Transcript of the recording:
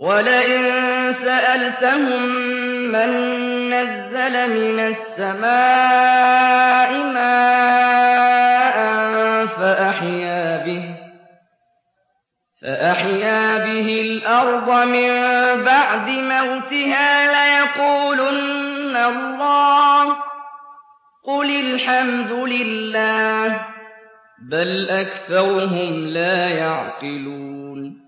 ولئن سألتهم من نزل من السماء ماء فأحيا به فأحيا به الأرض من بعد موتها ليقولن الله قل الحمد لله بل أكثرهم لا يعقلون.